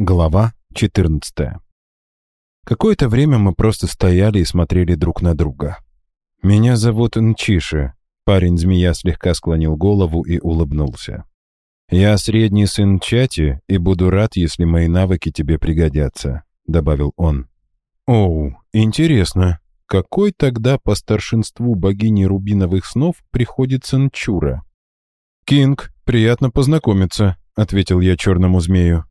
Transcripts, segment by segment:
Глава 14 Какое-то время мы просто стояли и смотрели друг на друга. «Меня зовут Нчиши», — парень-змея слегка склонил голову и улыбнулся. «Я средний сын Чати и буду рад, если мои навыки тебе пригодятся», — добавил он. «Оу, интересно, какой тогда по старшинству богини рубиновых снов приходится Нчура?» «Кинг, приятно познакомиться», — ответил я черному змею.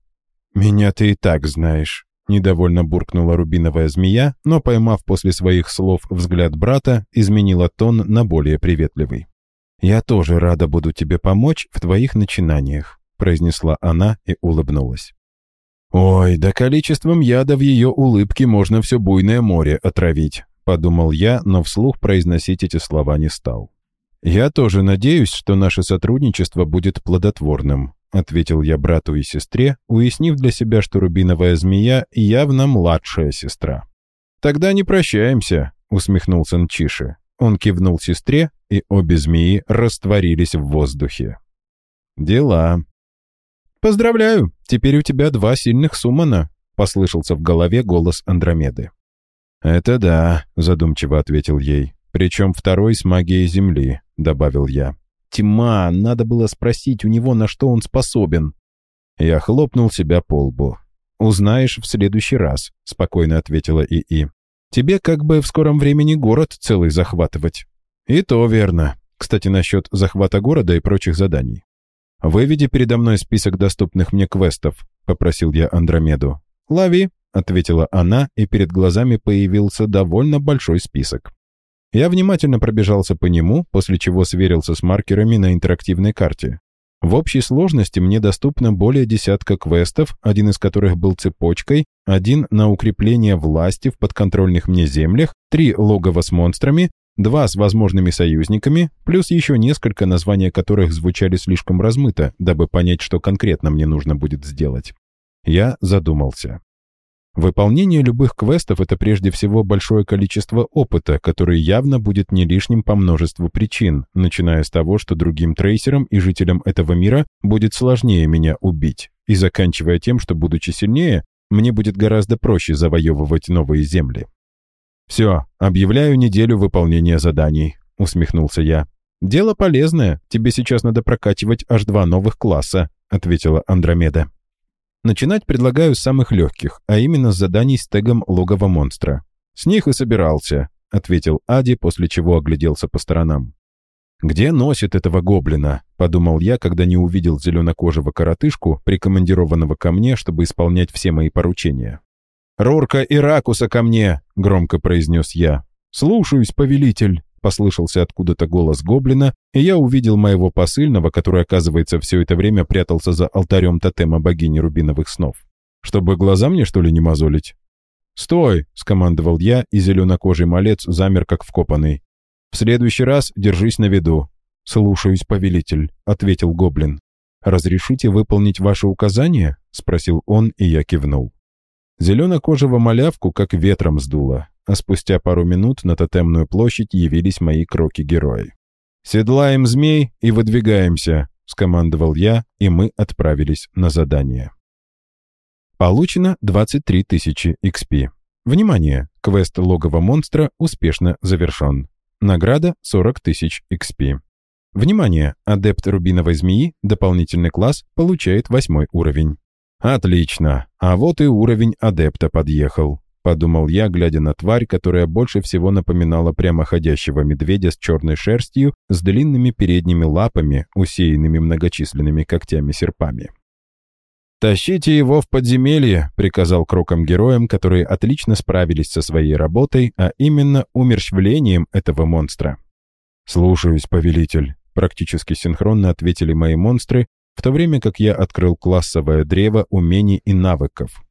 «Меня ты и так знаешь», — недовольно буркнула рубиновая змея, но, поймав после своих слов взгляд брата, изменила тон на более приветливый. «Я тоже рада буду тебе помочь в твоих начинаниях», — произнесла она и улыбнулась. «Ой, да количеством яда в ее улыбке можно все буйное море отравить», — подумал я, но вслух произносить эти слова не стал. «Я тоже надеюсь, что наше сотрудничество будет плодотворным», — ответил я брату и сестре, уяснив для себя, что рубиновая змея явно младшая сестра. «Тогда не прощаемся», — усмехнулся Нчиши. Он кивнул сестре, и обе змеи растворились в воздухе. «Дела». «Поздравляю, теперь у тебя два сильных суммана», — послышался в голове голос Андромеды. «Это да», — задумчиво ответил ей. «Причем второй с магией Земли», — добавил я. Тьма, надо было спросить у него, на что он способен. Я хлопнул себя по лбу. «Узнаешь в следующий раз», — спокойно ответила ИИ. «Тебе как бы в скором времени город целый захватывать». «И то верно. Кстати, насчет захвата города и прочих заданий. «Выведи передо мной список доступных мне квестов», — попросил я Андромеду. «Лови», — ответила она, и перед глазами появился довольно большой список. Я внимательно пробежался по нему, после чего сверился с маркерами на интерактивной карте. В общей сложности мне доступно более десятка квестов, один из которых был цепочкой, один на укрепление власти в подконтрольных мне землях, три логова с монстрами, два с возможными союзниками, плюс еще несколько, названия которых звучали слишком размыто, дабы понять, что конкретно мне нужно будет сделать. Я задумался. Выполнение любых квестов — это прежде всего большое количество опыта, который явно будет не лишним по множеству причин, начиная с того, что другим трейсерам и жителям этого мира будет сложнее меня убить, и заканчивая тем, что, будучи сильнее, мне будет гораздо проще завоевывать новые земли. «Все, объявляю неделю выполнения заданий», — усмехнулся я. «Дело полезное, тебе сейчас надо прокачивать аж два новых класса», — ответила Андромеда. Начинать предлагаю с самых легких, а именно с заданий с тегом логово монстра. С них и собирался, ответил Ади, после чего огляделся по сторонам. «Где носит этого гоблина?» — подумал я, когда не увидел зеленокожего коротышку, прикомандированного ко мне, чтобы исполнять все мои поручения. «Рорка и Ракуса ко мне!» — громко произнес я. «Слушаюсь, повелитель!» Послышался откуда-то голос гоблина, и я увидел моего посыльного, который, оказывается, все это время прятался за алтарем тотема богини рубиновых снов. Чтобы глаза мне, что ли, не мозолить? «Стой!» — скомандовал я, и зеленокожий малец замер, как вкопанный. «В следующий раз держись на виду». «Слушаюсь, повелитель», — ответил гоблин. «Разрешите выполнить ваше указание?» — спросил он, и я кивнул. Зеленокожего малявку как ветром сдуло а спустя пару минут на тотемную площадь явились мои кроки-герои. «Седлаем змей и выдвигаемся», — скомандовал я, и мы отправились на задание. Получено 23 тысячи XP. Внимание! Квест логово монстра успешно завершен. Награда 40 тысяч XP. Внимание! Адепт рубиновой змеи, дополнительный класс, получает восьмой уровень. Отлично! А вот и уровень адепта подъехал подумал я, глядя на тварь, которая больше всего напоминала прямоходящего медведя с черной шерстью, с длинными передними лапами, усеянными многочисленными когтями-серпами. «Тащите его в подземелье», — приказал кроком героям, которые отлично справились со своей работой, а именно умерщвлением этого монстра. «Слушаюсь, повелитель», — практически синхронно ответили мои монстры, в то время как я открыл классовое древо умений и навыков,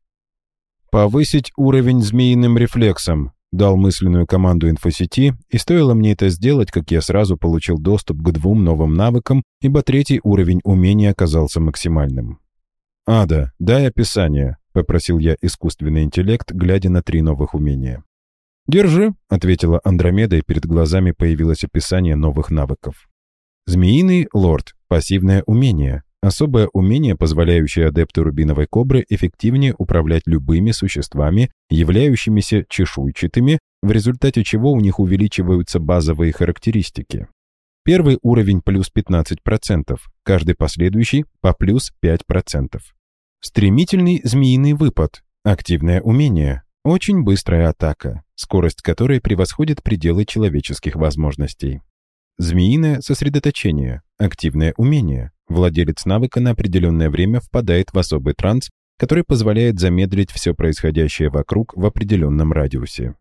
«Повысить уровень змеиным рефлексом», дал мысленную команду инфосети, и стоило мне это сделать, как я сразу получил доступ к двум новым навыкам, ибо третий уровень умения оказался максимальным. «Ада, дай описание», — попросил я искусственный интеллект, глядя на три новых умения. «Держи», — ответила Андромеда, и перед глазами появилось описание новых навыков. Змеиный лорд. Пассивное умение. Особое умение, позволяющее адепту рубиновой кобры эффективнее управлять любыми существами, являющимися чешуйчатыми, в результате чего у них увеличиваются базовые характеристики. Первый уровень плюс 15%, каждый последующий по плюс 5%. Стремительный змеиный выпад, активное умение, очень быстрая атака, скорость которой превосходит пределы человеческих возможностей. Змеиное сосредоточение, активное умение. Владелец навыка на определенное время впадает в особый транс, который позволяет замедлить все происходящее вокруг в определенном радиусе.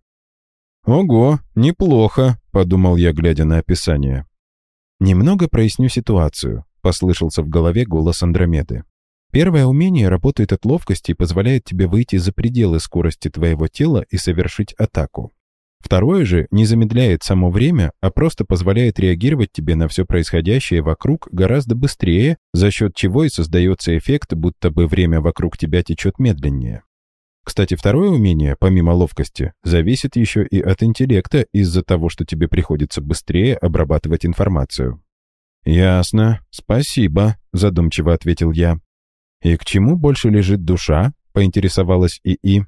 «Ого, неплохо», — подумал я, глядя на описание. «Немного проясню ситуацию», — послышался в голове голос Андромеды. «Первое умение работает от ловкости и позволяет тебе выйти за пределы скорости твоего тела и совершить атаку. Второе же не замедляет само время, а просто позволяет реагировать тебе на все происходящее вокруг гораздо быстрее, за счет чего и создается эффект, будто бы время вокруг тебя течет медленнее. Кстати, второе умение, помимо ловкости, зависит еще и от интеллекта из-за того, что тебе приходится быстрее обрабатывать информацию. «Ясно. Спасибо», — задумчиво ответил я. «И к чему больше лежит душа?» — поинтересовалась ИИ.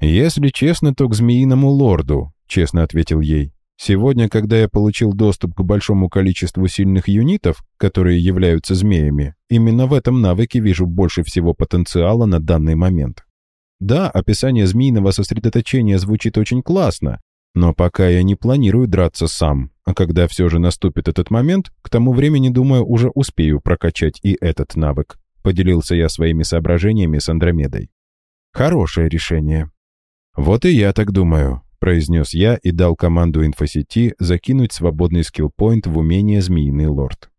«Если честно, то к змеиному лорду», — честно ответил ей. «Сегодня, когда я получил доступ к большому количеству сильных юнитов, которые являются змеями, именно в этом навыке вижу больше всего потенциала на данный момент. Да, описание змеиного сосредоточения звучит очень классно, но пока я не планирую драться сам, а когда все же наступит этот момент, к тому времени, думаю, уже успею прокачать и этот навык», — поделился я своими соображениями с Андромедой. «Хорошее решение». «Вот и я так думаю», — произнес я и дал команду инфосети закинуть свободный скиллпоинт в умение «Змеиный лорд».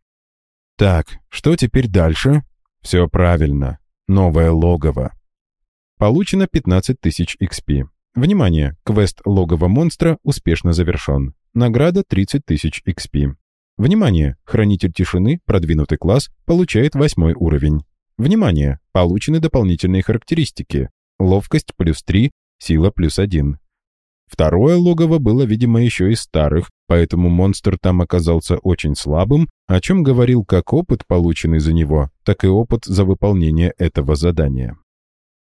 «Так, что теперь дальше?» «Все правильно. Новое логово». Получено 15 тысяч XP. Внимание! Квест «Логово монстра» успешно завершен. Награда 30 тысяч XP. Внимание! Хранитель тишины, продвинутый класс, получает восьмой уровень. Внимание! Получены дополнительные характеристики. Ловкость плюс 3, сила плюс 1. Второе логово было, видимо, еще из старых, поэтому монстр там оказался очень слабым, о чем говорил как опыт, полученный за него, так и опыт за выполнение этого задания.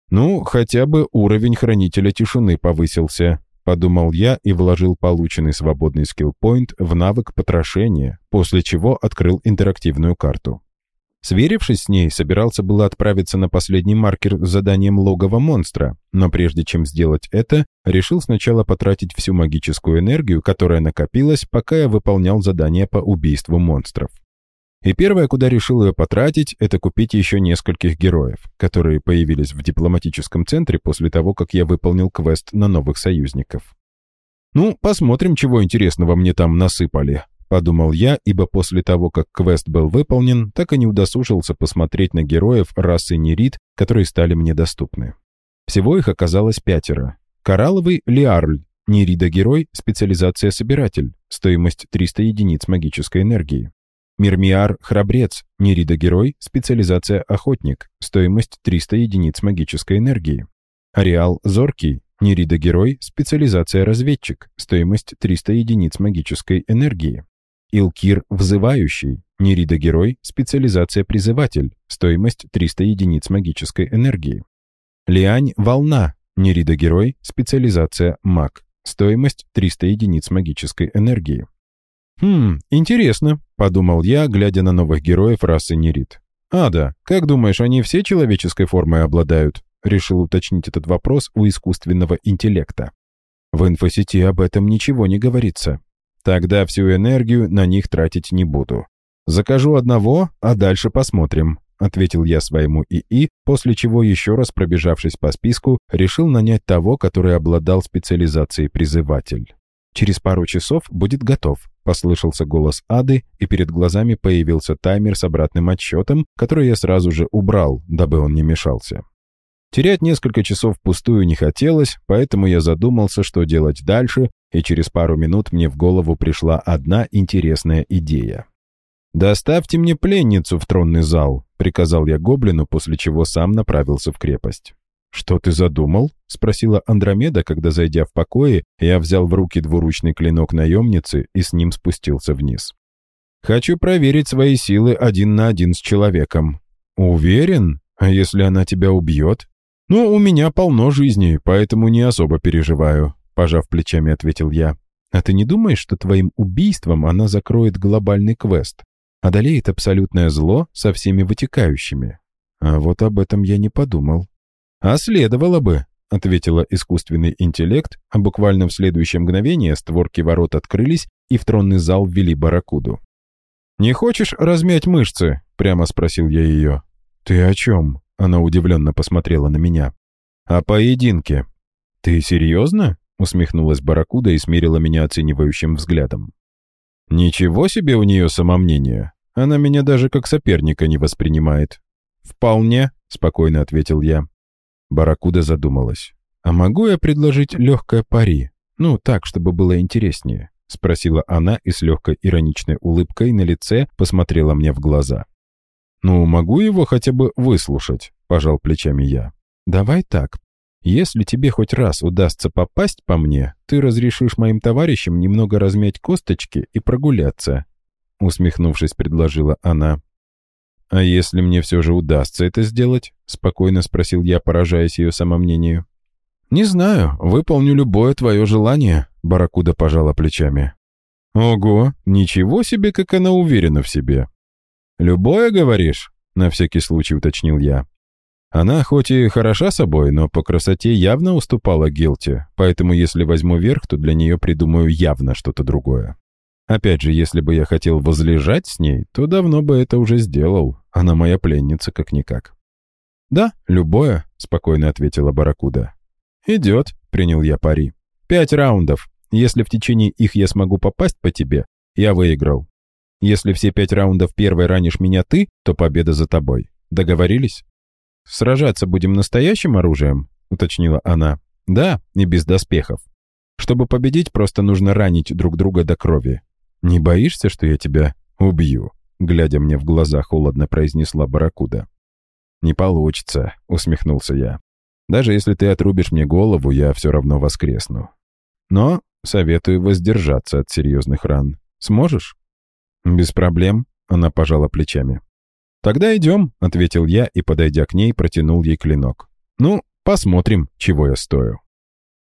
«Ну, хотя бы уровень хранителя тишины повысился», — подумал я и вложил полученный свободный скиллпоинт в навык потрошения, после чего открыл интерактивную карту. Сверившись с ней, собирался было отправиться на последний маркер с заданием логово монстра, но прежде чем сделать это, решил сначала потратить всю магическую энергию, которая накопилась, пока я выполнял задание по убийству монстров. И первое, куда решил ее потратить, это купить еще нескольких героев, которые появились в дипломатическом центре после того, как я выполнил квест на новых союзников. Ну, посмотрим, чего интересного мне там насыпали. Подумал я, ибо после того, как квест был выполнен, так и не удосужился посмотреть на героев расы Нерит, которые стали мне доступны. Всего их оказалось пятеро. Коралловый Лиарль, Нерида-герой, специализация собиратель, стоимость 300 единиц магической энергии. Мирмиар Храбрец, Нерида-герой, специализация охотник, стоимость 300 единиц магической энергии. Ареал Зоркий, Нерида-герой, специализация разведчик, стоимость 300 единиц магической энергии. Илкир Взывающий, Нерида-герой, специализация Призыватель, стоимость 300 единиц магической энергии. Лиань Волна, Нерида-герой, специализация Маг, стоимость 300 единиц магической энергии. «Хм, интересно», — подумал я, глядя на новых героев расы Нерид. «Ада, как думаешь, они все человеческой формой обладают?» — решил уточнить этот вопрос у искусственного интеллекта. В инфосети об этом ничего не говорится. Тогда всю энергию на них тратить не буду. Закажу одного, а дальше посмотрим», — ответил я своему ИИ, после чего, еще раз пробежавшись по списку, решил нанять того, который обладал специализацией призыватель. «Через пару часов будет готов», — послышался голос Ады, и перед глазами появился таймер с обратным отсчетом, который я сразу же убрал, дабы он не мешался. Терять несколько часов впустую не хотелось, поэтому я задумался, что делать дальше, и через пару минут мне в голову пришла одна интересная идея. «Доставьте мне пленницу в тронный зал», — приказал я гоблину, после чего сам направился в крепость. «Что ты задумал?» — спросила Андромеда, когда, зайдя в покое, я взял в руки двуручный клинок наемницы и с ним спустился вниз. «Хочу проверить свои силы один на один с человеком», «Уверен? А если она тебя убьет?» «Ну, у меня полно жизни, поэтому не особо переживаю», — пожав плечами, ответил я. «А ты не думаешь, что твоим убийством она закроет глобальный квест? Одолеет абсолютное зло со всеми вытекающими?» А вот об этом я не подумал. «А следовало бы», — ответила искусственный интеллект, а буквально в следующее мгновение створки ворот открылись, и в тронный зал ввели барракуду. «Не хочешь размять мышцы?» — прямо спросил я ее. «Ты о чем?» — она удивленно посмотрела на меня. «О поединке». «Ты серьезно?» — усмехнулась барракуда и смирила меня оценивающим взглядом. «Ничего себе у нее самомнение. Она меня даже как соперника не воспринимает». «Вполне», — спокойно ответил я. Барракуда задумалась. «А могу я предложить легкое пари? Ну, так, чтобы было интереснее?» — спросила она и с легкой ироничной улыбкой на лице посмотрела мне в глаза. «Ну, могу его хотя бы выслушать», — пожал плечами я. «Давай так. Если тебе хоть раз удастся попасть по мне, ты разрешишь моим товарищам немного размять косточки и прогуляться», — усмехнувшись, предложила она. «А если мне все же удастся это сделать?» — спокойно спросил я, поражаясь ее самомнению. «Не знаю, выполню любое твое желание», — Баракуда пожала плечами. «Ого, ничего себе, как она уверена в себе!» «Любое, говоришь?» — на всякий случай уточнил я. Она хоть и хороша собой, но по красоте явно уступала Гилте, поэтому если возьму верх, то для нее придумаю явно что-то другое. Опять же, если бы я хотел возлежать с ней, то давно бы это уже сделал. Она моя пленница, как-никак. «Да, любое», — спокойно ответила Баракуда. «Идет», — принял я пари. «Пять раундов. Если в течение их я смогу попасть по тебе, я выиграл. Если все пять раундов первой ранишь меня ты, то победа за тобой. Договорились?» «Сражаться будем настоящим оружием?» — уточнила она. «Да, и без доспехов. Чтобы победить, просто нужно ранить друг друга до крови. «Не боишься, что я тебя убью?» Глядя мне в глаза, холодно произнесла Баракуда. «Не получится», — усмехнулся я. «Даже если ты отрубишь мне голову, я все равно воскресну. Но советую воздержаться от серьезных ран. Сможешь?» «Без проблем», — она пожала плечами. «Тогда идем», — ответил я и, подойдя к ней, протянул ей клинок. «Ну, посмотрим, чего я стою».